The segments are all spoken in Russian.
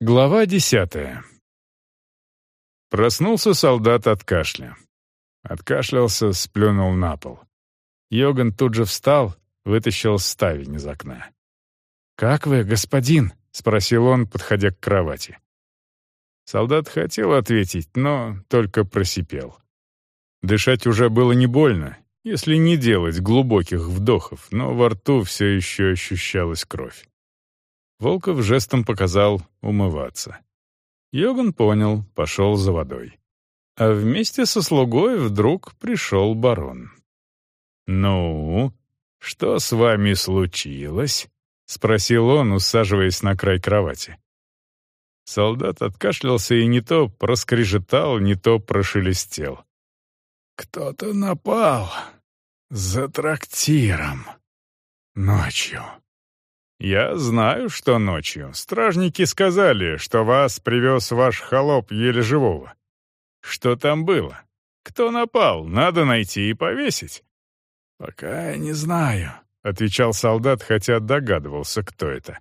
Глава десятая. Проснулся солдат от кашля. Откашлялся, сплюнул на пол. Йоган тут же встал, вытащил ставень из окна. «Как вы, господин?» — спросил он, подходя к кровати. Солдат хотел ответить, но только просипел. Дышать уже было не больно, если не делать глубоких вдохов, но во рту все еще ощущалась кровь. Волков жестом показал умываться. Йоган понял, пошел за водой. А вместе со слугой вдруг пришел барон. «Ну, что с вами случилось?» — спросил он, усаживаясь на край кровати. Солдат откашлялся и не то проскрежетал, не то прошелестел. «Кто-то напал за трактиром ночью». «Я знаю, что ночью. Стражники сказали, что вас привез ваш холоп еле живого. Что там было? Кто напал? Надо найти и повесить». «Пока я не знаю», — отвечал солдат, хотя догадывался, кто это.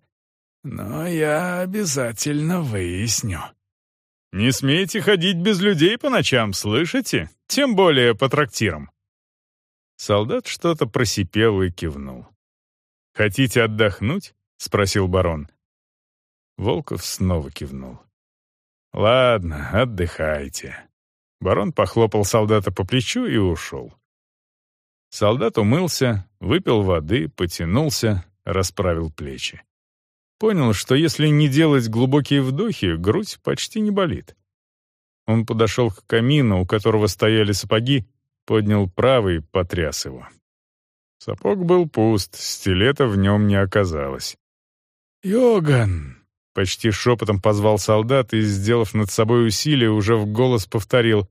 «Но я обязательно выясню». «Не смейте ходить без людей по ночам, слышите? Тем более по трактирам». Солдат что-то просипел и кивнул. «Хотите отдохнуть?» — спросил барон. Волков снова кивнул. «Ладно, отдыхайте». Барон похлопал солдата по плечу и ушел. Солдат умылся, выпил воды, потянулся, расправил плечи. Понял, что если не делать глубокие вдохи, грудь почти не болит. Он подошел к камину, у которого стояли сапоги, поднял правый, потряс его. Сапог был пуст, стилета в нем не оказалось. «Йоган!» — почти шепотом позвал солдат и, сделав над собой усилие, уже в голос повторил.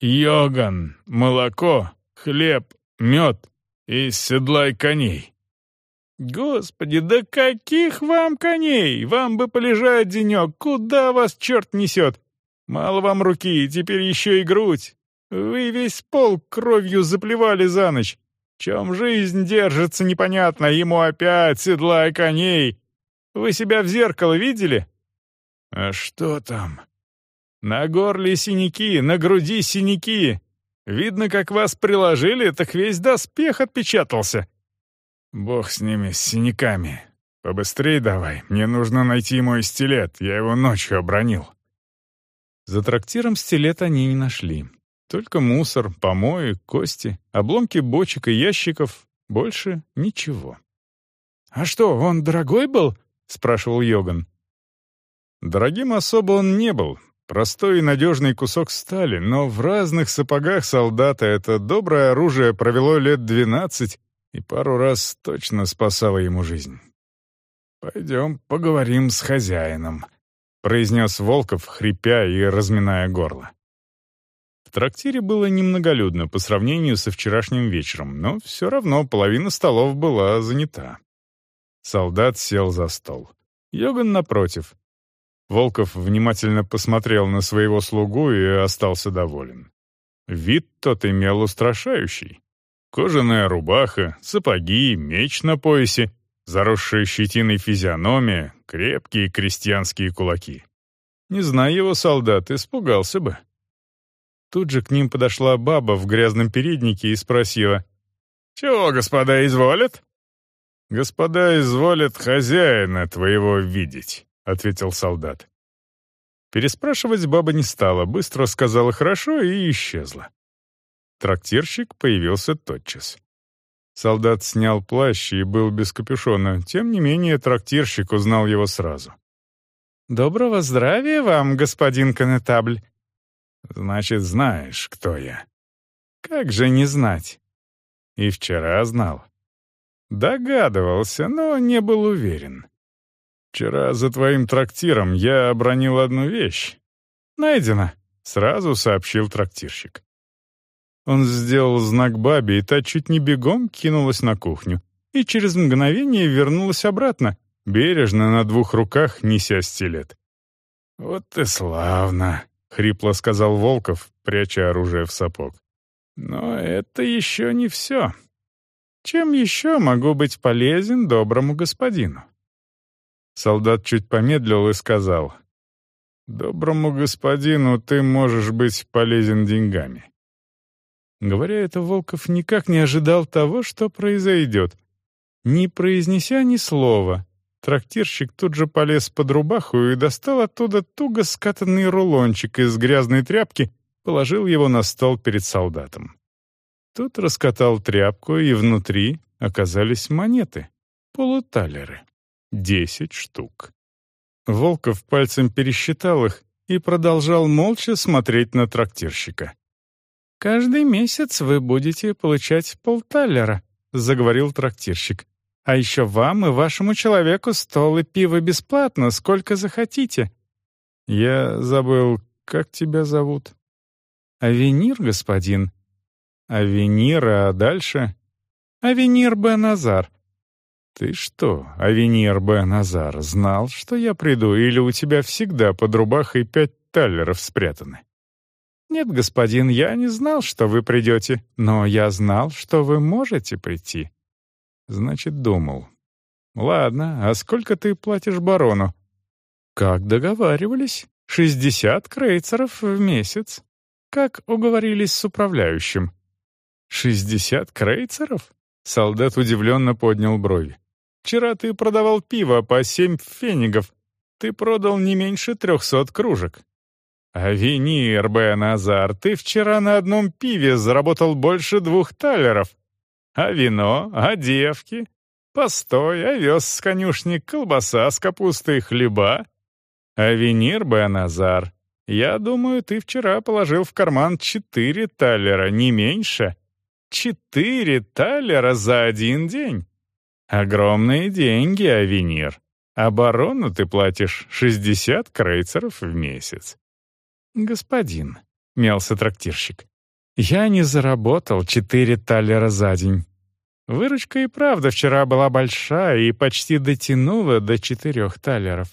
«Йоган! Молоко, хлеб, мед и седлай коней!» «Господи, да каких вам коней? Вам бы полежать денек, куда вас черт несет? Мало вам руки, теперь еще и грудь. Вы весь пол кровью заплевали за ночь. Чем жизнь держится, непонятно, ему опять седла и коней. Вы себя в зеркало видели? А что там? На горле синяки, на груди синяки. Видно, как вас приложили, так весь доспех отпечатался. Бог с ними, с синяками. Побыстрей давай, мне нужно найти мой стилет, я его ночью обронил. За трактиром стилет они не нашли. Только мусор, помои, кости, обломки бочек и ящиков. Больше ничего. «А что, он дорогой был?» — спрашивал Йоган. Дорогим особо он не был. Простой и надежный кусок стали, но в разных сапогах солдата это доброе оружие провело лет двенадцать и пару раз точно спасало ему жизнь. «Пойдем поговорим с хозяином», — произнес Волков, хрипя и разминая горло. В трактире было немноголюдно по сравнению со вчерашним вечером, но все равно половина столов была занята. Солдат сел за стол. Йоган напротив. Волков внимательно посмотрел на своего слугу и остался доволен. Вид тот имел устрашающий. Кожаная рубаха, сапоги, меч на поясе, заросшая щетиной физиономия, крепкие крестьянские кулаки. Не зная его солдат, испугался бы. Тут же к ним подошла баба в грязном переднике и спросила. «Чего, господа, изволят?» «Господа изволят хозяина твоего видеть», — ответил солдат. Переспрашивать баба не стала, быстро сказала «хорошо» и исчезла. Трактирщик появился тотчас. Солдат снял плащ и был без капюшона, тем не менее трактирщик узнал его сразу. «Доброго здравия вам, господин конетабль», Значит, знаешь, кто я. Как же не знать? И вчера знал. Догадывался, но не был уверен. Вчера за твоим трактиром я обронил одну вещь. Найдено, сразу сообщил трактирщик. Он сделал знак бабе, и та чуть не бегом кинулась на кухню, и через мгновение вернулась обратно, бережно на двух руках неся стилет. «Вот и славно!» — хрипло сказал Волков, пряча оружие в сапог. «Но это еще не все. Чем еще могу быть полезен доброму господину?» Солдат чуть помедлил и сказал, Доброму господину ты можешь быть полезен деньгами». Говоря это, Волков никак не ожидал того, что произойдет. Не произнеся ни слова, трактирщик тут же полез под рубаху и достал оттуда туго скатанный рулончик из грязной тряпки, положил его на стол перед солдатом. Тот раскатал тряпку, и внутри оказались монеты, полуталеры, десять штук. Волков пальцем пересчитал их и продолжал молча смотреть на трактирщика. «Каждый месяц вы будете получать полталера», — заговорил трактирщик. «А еще вам и вашему человеку стол и пиво бесплатно, сколько захотите». «Я забыл, как тебя зовут?» «Авенир, господин». «Авенир, а дальше?» «Авенир Бен Азар. «Ты что, Авенир Б. Назар, знал, что я приду, или у тебя всегда под рубахой пять таллеров спрятаны?» «Нет, господин, я не знал, что вы придете, но я знал, что вы можете прийти». «Значит, думал. Ладно, а сколько ты платишь барону?» «Как договаривались, шестьдесят крейцеров в месяц. Как уговорились с управляющим». «Шестьдесят крейцеров?» Солдат удивленно поднял брови. Вчера ты продавал пиво по семь фенигов. Ты продал не меньше трехсот кружек. А винир, Бен Азар, ты вчера на одном пиве заработал больше двух талеров. А вино, а девки, постой, овес с конюшни, колбаса с капустой, хлеба. А винир, Бен Азар, я думаю, ты вчера положил в карман четыре талера, не меньше. Четыре талера за один день. Огромные деньги, Авенир. Оборону ты платишь 60 крейцеров в месяц. Господин, мялся трактирщик, я не заработал четыре талера за день. Выручка и правда вчера была большая и почти дотянула до четырех талеров.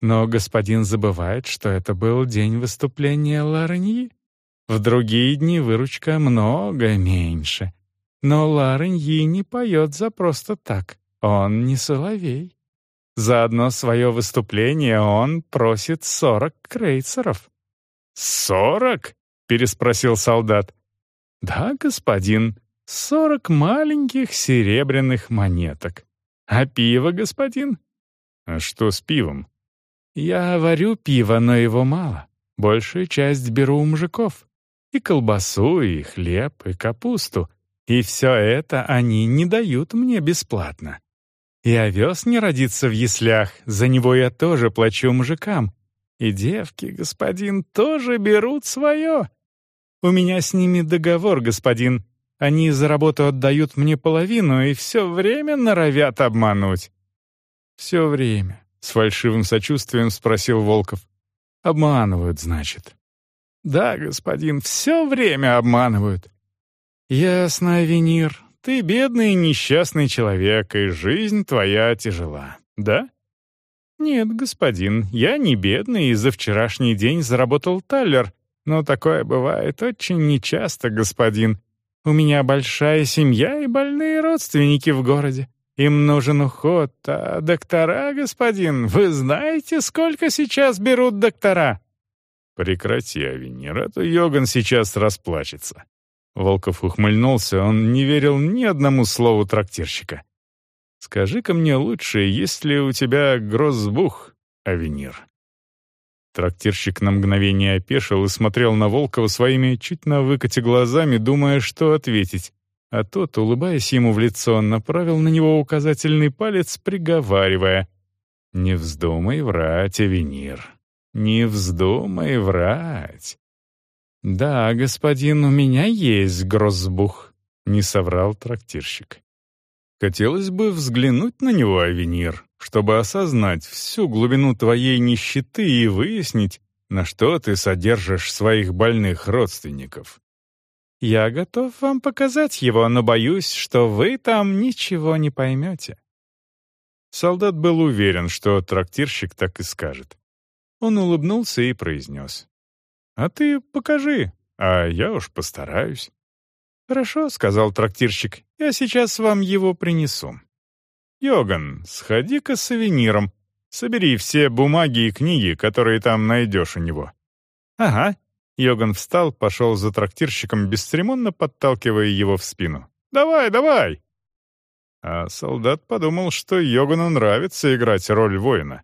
Но господин забывает, что это был день выступления Ларньи. В другие дни выручка много меньше. Но Лареньи не поет за просто так. Он не соловей. За одно свое выступление он просит сорок крейцеров. «Сорок?» — переспросил солдат. «Да, господин, сорок маленьких серебряных монеток. А пиво, господин?» «А что с пивом?» «Я варю пиво, но его мало. Большую часть беру у мужиков. И колбасу, и хлеб, и капусту. И все это они не дают мне бесплатно. И овес не родится в яслях, за него я тоже плачу мужикам. И девки, господин, тоже берут свое. У меня с ними договор, господин. Они за работу отдают мне половину и все время норовят обмануть». «Все время», — с фальшивым сочувствием спросил Волков. «Обманывают, значит». «Да, господин, все время обманывают. «Ясно, Авенир. Ты бедный и несчастный человек, и жизнь твоя тяжела, да?» «Нет, господин, я не бедный и за вчерашний день заработал таллер, но такое бывает очень нечасто, господин. У меня большая семья и больные родственники в городе. Им нужен уход, а доктора, господин, вы знаете, сколько сейчас берут доктора?» «Прекрати, Авенир, а то Йоган сейчас расплачется. Волков ухмыльнулся, он не верил ни одному слову трактирщика. «Скажи-ка мне лучше, есть ли у тебя грозбух, Авенир?» Трактирщик на мгновение опешил и смотрел на Волкова своими чуть на выкате глазами, думая, что ответить. А тот, улыбаясь ему в лицо, направил на него указательный палец, приговаривая «Не вздумай врать, Авенир, не вздумай врать. «Да, господин, у меня есть грозбух», — не соврал трактирщик. «Хотелось бы взглянуть на него, Авенир, чтобы осознать всю глубину твоей нищеты и выяснить, на что ты содержишь своих больных родственников». «Я готов вам показать его, но боюсь, что вы там ничего не поймете». Солдат был уверен, что трактирщик так и скажет. Он улыбнулся и произнес. А ты покажи, а я уж постараюсь». «Хорошо», — сказал трактирщик, — «я сейчас вам его принесу». «Йоган, сходи-ка с сувениром. Собери все бумаги и книги, которые там найдешь у него». «Ага». Йоган встал, пошел за трактирщиком, бесцеремонно подталкивая его в спину. «Давай, давай!» А солдат подумал, что Йогану нравится играть роль воина.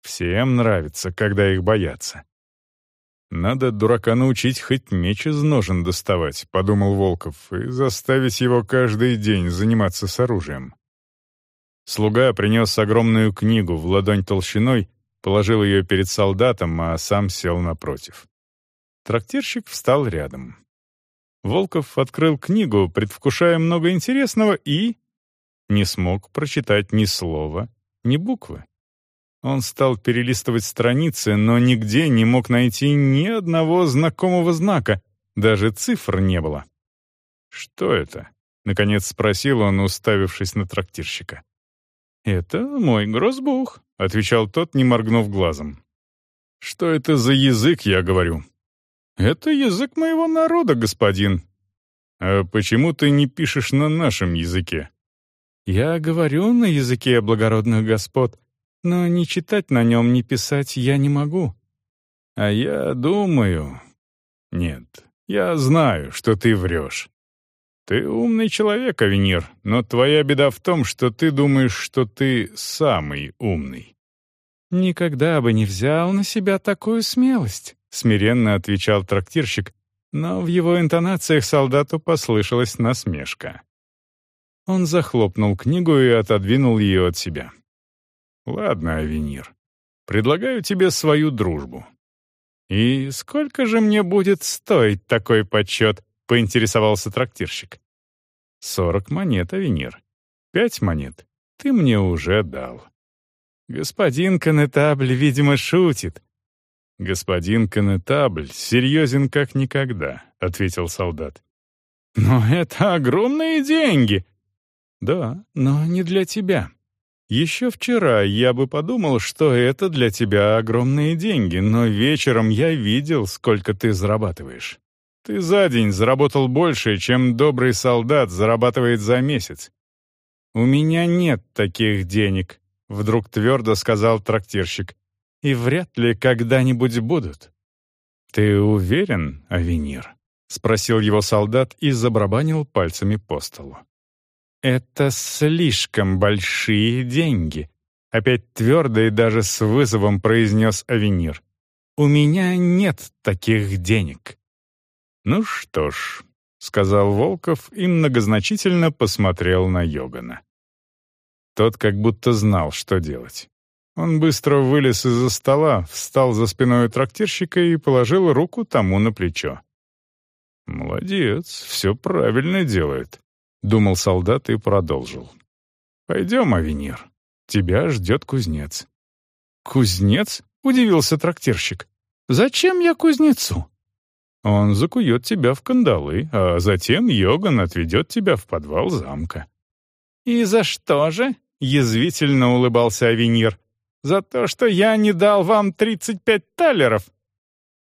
Всем нравится, когда их боятся. «Надо дурака научить хоть меч из ножен доставать», — подумал Волков, «и заставить его каждый день заниматься с оружием». Слуга принес огромную книгу в ладонь толщиной, положил ее перед солдатом, а сам сел напротив. Трактирщик встал рядом. Волков открыл книгу, предвкушая много интересного, и... не смог прочитать ни слова, ни буквы. Он стал перелистывать страницы, но нигде не мог найти ни одного знакомого знака, даже цифр не было. «Что это?» — наконец спросил он, уставившись на трактирщика. «Это мой грозбух», — отвечал тот, не моргнув глазом. «Что это за язык, я говорю?» «Это язык моего народа, господин». «А почему ты не пишешь на нашем языке?» «Я говорю на языке благородных господ, но ни читать на нем, ни писать я не могу. А я думаю... Нет, я знаю, что ты врешь. Ты умный человек, Авенир, но твоя беда в том, что ты думаешь, что ты самый умный. «Никогда бы не взял на себя такую смелость», — смиренно отвечал трактирщик, но в его интонациях солдату послышалась насмешка. Он захлопнул книгу и отодвинул ее от себя. «Ладно, Авенир, предлагаю тебе свою дружбу». «И сколько же мне будет стоить такой почет?» — поинтересовался трактирщик. «Сорок монет, Авенир. Пять монет. Ты мне уже дал». «Господин Конетабль, видимо, шутит». «Господин Конетабль серьезен как никогда», — ответил солдат. «Но это огромные деньги!» «Да, но не для тебя. Еще вчера я бы подумал, что это для тебя огромные деньги, но вечером я видел, сколько ты зарабатываешь. Ты за день заработал больше, чем добрый солдат зарабатывает за месяц. У меня нет таких денег, вдруг твердо сказал трактирщик, и вряд ли когда-нибудь будут. Ты уверен, Авенир? спросил его солдат и забарабанил пальцами по столу. «Это слишком большие деньги», — опять твердо и даже с вызовом произнес Авенир. «У меня нет таких денег». «Ну что ж», — сказал Волков и многозначительно посмотрел на Йогана. Тот как будто знал, что делать. Он быстро вылез из-за стола, встал за спиной трактирщика и положил руку тому на плечо. «Молодец, все правильно делает», Думал солдат и продолжил. «Пойдем, Авенир. Тебя ждет кузнец». «Кузнец?» — удивился трактирщик. «Зачем я кузнецу?» «Он закует тебя в кандалы, а затем Йоган отведет тебя в подвал замка». «И за что же?» — язвительно улыбался Авенир. «За то, что я не дал вам тридцать пять талеров?»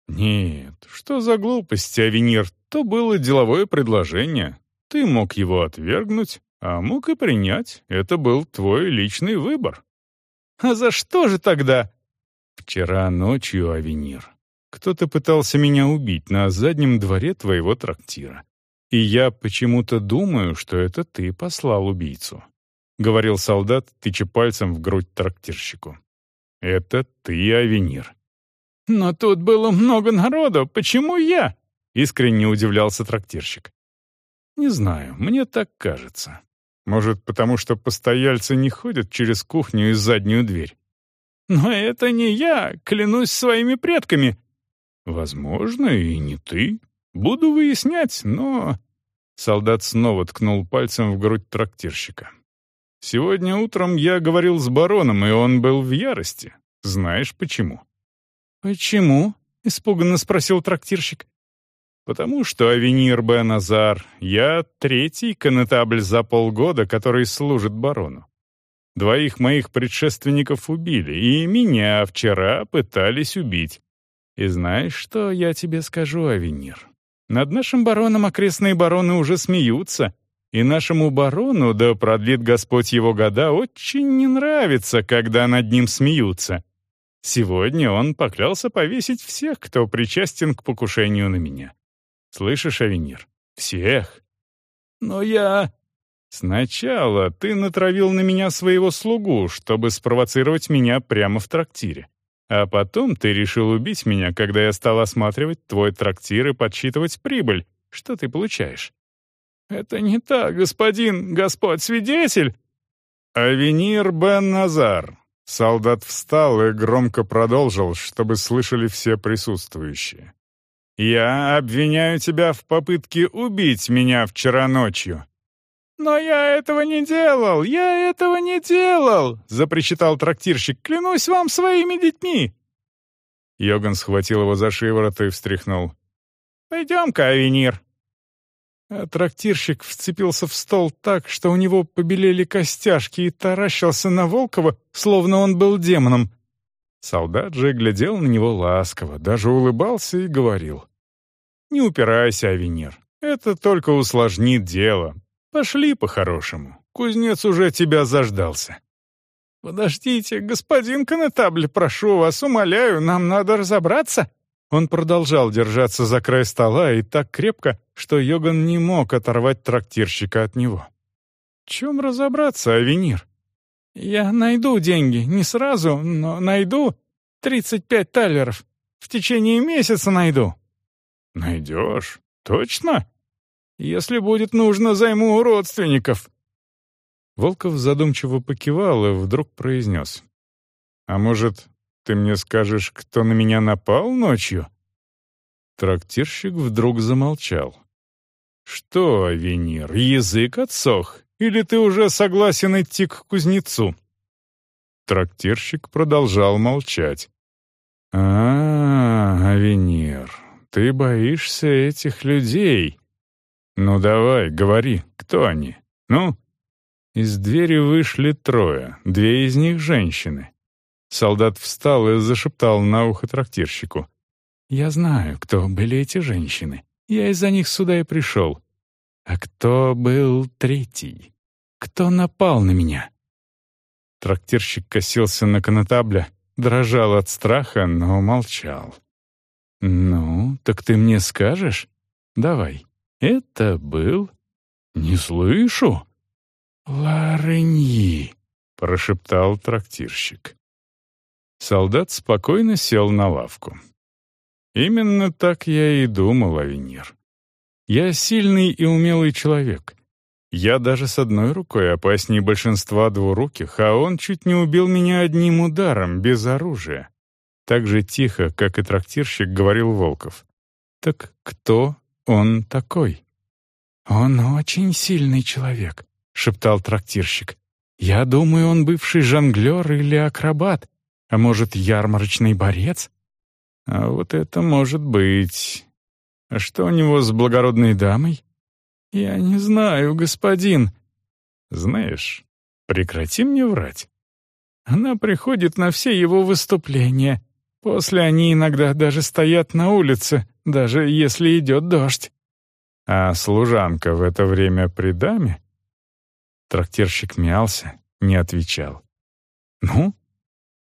«Нет, что за глупости, Авенир? То было деловое предложение. Ты мог его отвергнуть, а мог и принять. Это был твой личный выбор. А за что же тогда? Вчера ночью, Авенир, кто-то пытался меня убить на заднем дворе твоего трактира. И я почему-то думаю, что это ты послал убийцу. — говорил солдат, тыча пальцем в грудь трактирщику. «Это ты, Авенир». «Но тут было много народу, почему я?» — искренне удивлялся трактирщик. Не знаю, мне так кажется. Может, потому что постояльцы не ходят через кухню и заднюю дверь. Но это не я, клянусь своими предками. Возможно, и не ты. Буду выяснять, но... Солдат снова ткнул пальцем в грудь трактирщика. «Сегодня утром я говорил с бароном, и он был в ярости. Знаешь почему?» «Почему?» — испуганно спросил трактирщик. Потому что Авенир Бен-Азар, я третий конетабль за полгода, который служит барону. Двоих моих предшественников убили, и меня вчера пытались убить. И знаешь, что я тебе скажу, Авенир? Над нашим бароном окрестные бароны уже смеются. и нашему барону, да продлит Господь его года, очень не нравится, когда над ним смеются. Сегодня он поклялся повесить всех, кто причастен к покушению на меня. Слышишь, Авенир? Всех. Но я... Сначала ты натравил на меня своего слугу, чтобы спровоцировать меня прямо в трактире. А потом ты решил убить меня, когда я стал осматривать твой трактир и подсчитывать прибыль, что ты получаешь. Это не так, господин, Господь свидетель. Авенир бен Назар. Солдат встал и громко продолжил, чтобы слышали все присутствующие. «Я обвиняю тебя в попытке убить меня вчера ночью. «Но я этого не делал! Я этого не делал!» — запричитал трактирщик. «Клянусь вам своими детьми!» Йоган схватил его за шиворот и встряхнул. «Пойдем-ка, Авенир!» А трактирщик вцепился в стол так, что у него побелели костяшки и таращился на Волкова, словно он был демоном. Солдат же глядел на него ласково, даже улыбался и говорил. «Не упирайся, Авенир, это только усложнит дело. Пошли по-хорошему. Кузнец уже тебя заждался. «Подождите, господин конетабль, прошу вас, умоляю, нам надо разобраться». Он продолжал держаться за край стола и так крепко, что Йоган не мог оторвать трактирщика от него. «В чем разобраться, Авенир?» «Я найду деньги, не сразу, но найду. Тридцать пять талеров. В течение месяца найду». «Найдешь? Точно?» Если будет нужно, займу у родственников». Волков задумчиво покивал и вдруг произнес. «А может, ты мне скажешь, кто на меня напал ночью?» Трактирщик вдруг замолчал. «Что, Авенир, язык отсох? Или ты уже согласен идти к кузнецу?» Трактирщик продолжал молчать. «А, Авенир, ты боишься этих людей?» «Ну давай, говори, кто они? Ну?» Из двери вышли трое, две из них — женщины. Солдат встал и зашептал на ухо трактирщику. «Я знаю, кто были эти женщины. Я из-за них сюда и пришел. А кто был третий? Кто напал на меня?» Трактирщик косился на конотабля, дрожал от страха, но молчал. «Ну, так ты мне скажешь? Давай, это был... Не слышу. «Лареньи», — прошептал трактирщик. Солдат спокойно сел на лавку. «Именно так я и думал, Авенир. Я сильный и умелый человек. Я даже с одной рукой опаснее большинства двуруких, а он чуть не убил меня одним ударом, без оружия. Так же тихо, как и трактирщик, говорил Волков. Так кто он такой?» «Он очень сильный человек», — шептал трактирщик. «Я думаю, он бывший жонглер или акробат, а может, ярмарочный борец?» «А вот это может быть. А что у него с благородной дамой?» «Я не знаю, господин». «Знаешь, прекрати мне врать. Она приходит на все его выступления. После они иногда даже стоят на улице, даже если идет дождь. А служанка в это время при даме? Трактирщик мялся, не отвечал. «Ну?»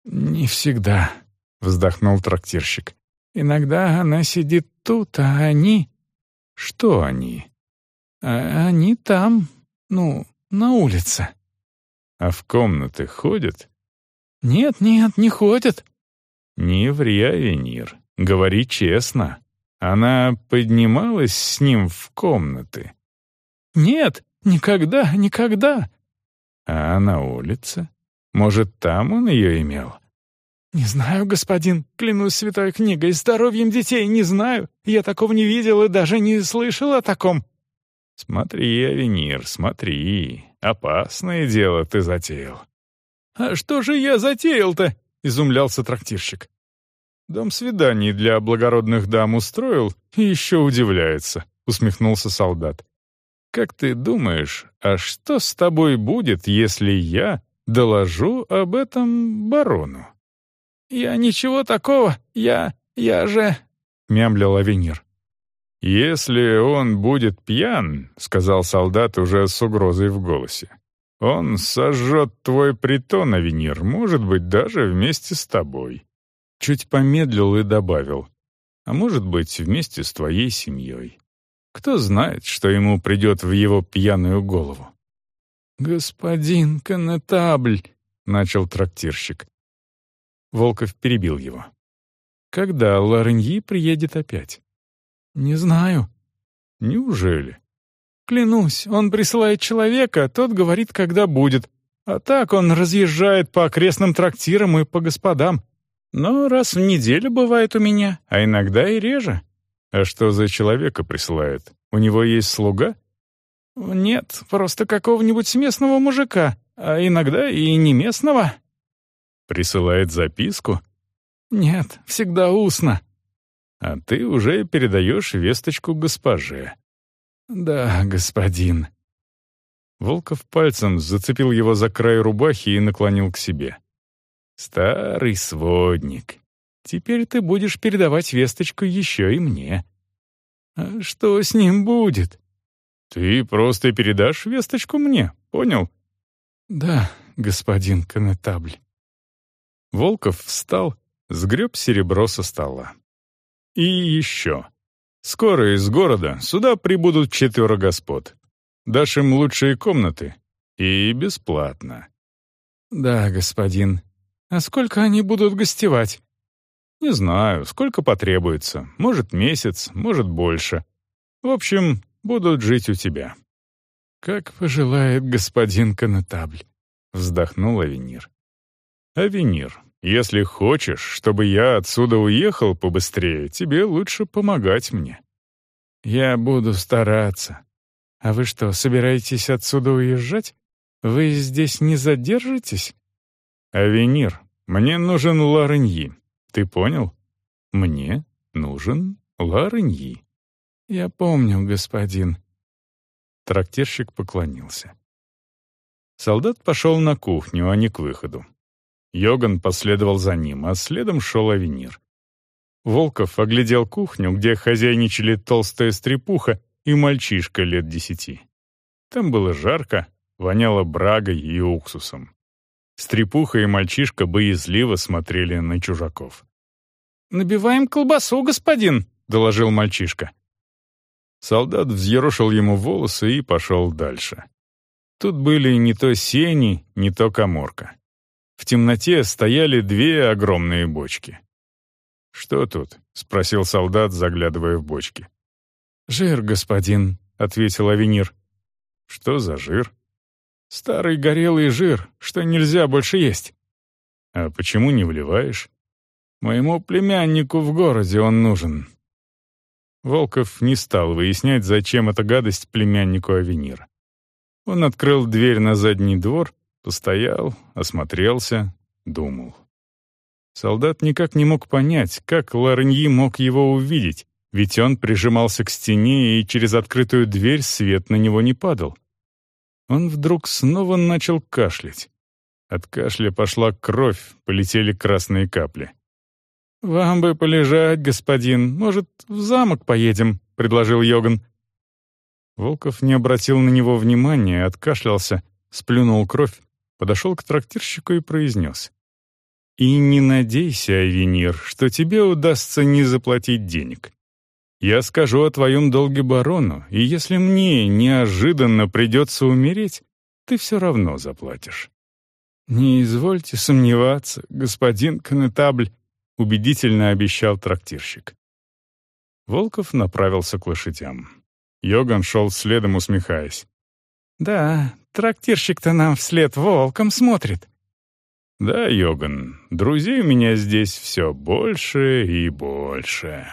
«Не всегда», — вздохнул трактирщик. «Иногда она сидит тут, а они...» «Что они?» А «Они там, ну, на улице». «А в комнаты ходят?» «Нет, нет, не ходят». «Не ври, Авенир, говори честно». Она поднималась с ним в комнаты? Нет, никогда, никогда. А на улице? Может, там он ее имел? «Не знаю, господин, клянусь святой книгой, здоровьем детей не знаю. Я такого не видел и даже не слышал о таком». «Смотри, Авенир, смотри. Опасное дело ты затеял». «А что же я затеял-то?» — изумлялся трактирщик. Дом свиданий для благородных дам устроил и еще удивляется», — усмехнулся солдат. «Как ты думаешь, а что с тобой будет, если я доложу об этом барону?» «Я ничего такого, я... я же...» — мямлил Авенир. «Если он будет пьян», — сказал солдат уже с угрозой в голосе, «он сожжет твой притон, Авенир, может быть, даже вместе с тобой». Чуть помедлил и добавил, «а может быть, вместе с твоей семьей». Кто знает, что ему придет в его пьяную голову. «Господин конетабль», — начал трактирщик. Волков перебил его. «Когда Лареньи приедет опять?» «Не знаю». «Неужели?» «Клянусь, он присылает человека, тот говорит, когда будет. А так он разъезжает по окрестным трактирам и по господам. Но раз в неделю бывает у меня, а иногда и реже». «А что за человека присылает? У него есть слуга?» «Нет, просто какого-нибудь местного мужика, а иногда и не местного». «Присылает записку?» «Нет, всегда устно». «А ты уже передаешь весточку госпоже». «Да, господин». Волков пальцем зацепил его за край рубахи и наклонил к себе. «Старый сводник, теперь ты будешь передавать весточку еще и мне». «А что с ним будет?» «Ты просто передашь весточку мне, понял?» «Да, господин конетабль». Волков встал, сгреб серебро со стола. «И еще. Скоро из города сюда прибудут четверо господ. Дашь им лучшие комнаты. И бесплатно». «Да, господин. А сколько они будут гостевать?» «Не знаю, сколько потребуется. Может, месяц, может, больше. В общем, будут жить у тебя». «Как пожелает господин конетабль», — вздохнул Авенир. «Авенир, если хочешь, чтобы я отсюда уехал побыстрее, тебе лучше помогать мне». «Я буду стараться. А вы что, собираетесь отсюда уезжать? Вы здесь не задержитесь?» «Авенир, мне нужен Лареньи. Ты понял? Мне нужен Лареньи». «Я помню, господин». Трактирщик поклонился. Солдат пошел на кухню, а не к выходу. Йоган последовал за ним, а следом шел Авенир. Волков оглядел кухню, где хозяйничали толстая стрепуха и мальчишка лет десяти. Там было жарко, воняло брагой и уксусом. Стрепуха и мальчишка боязливо смотрели на чужаков. «Набиваем колбасу, господин», — доложил мальчишка. Солдат взъерошил ему волосы и пошел дальше. Тут были не то сени, не то коморка. В темноте стояли две огромные бочки. «Что тут?» — спросил солдат, заглядывая в бочки. «Жир, господин», — ответил Авенир. «Что за жир?» «Старый горелый жир, что нельзя больше есть». «А почему не вливаешь?» «Моему племяннику в городе он нужен. Волков не стал выяснять, зачем эта гадость племяннику Авенира. Он открыл дверь на задний двор, постоял, осмотрелся, думал. Солдат никак не мог понять, как Лареньи мог его увидеть, ведь он прижимался к стене, и через открытую дверь свет на него не падал. Он вдруг снова начал кашлять. От кашля пошла кровь, полетели красные капли. «Вам бы полежать, господин. Может, в замок поедем?» — предложил Йоган. Волков не обратил на него внимания, откашлялся, сплюнул кровь, подошел к трактирщику и произнес. «И не надейся, Авенир, что тебе удастся не заплатить денег. Я скажу о твоем долге барону, и если мне неожиданно придется умереть, ты все равно заплатишь». «Не извольте сомневаться, господин конетабль», убедительно обещал трактирщик. Волков направился к лошадям. Йоган шел следом, усмехаясь. «Да, трактирщик-то нам вслед волком смотрит». «Да, Йоган, друзей у меня здесь все больше и больше».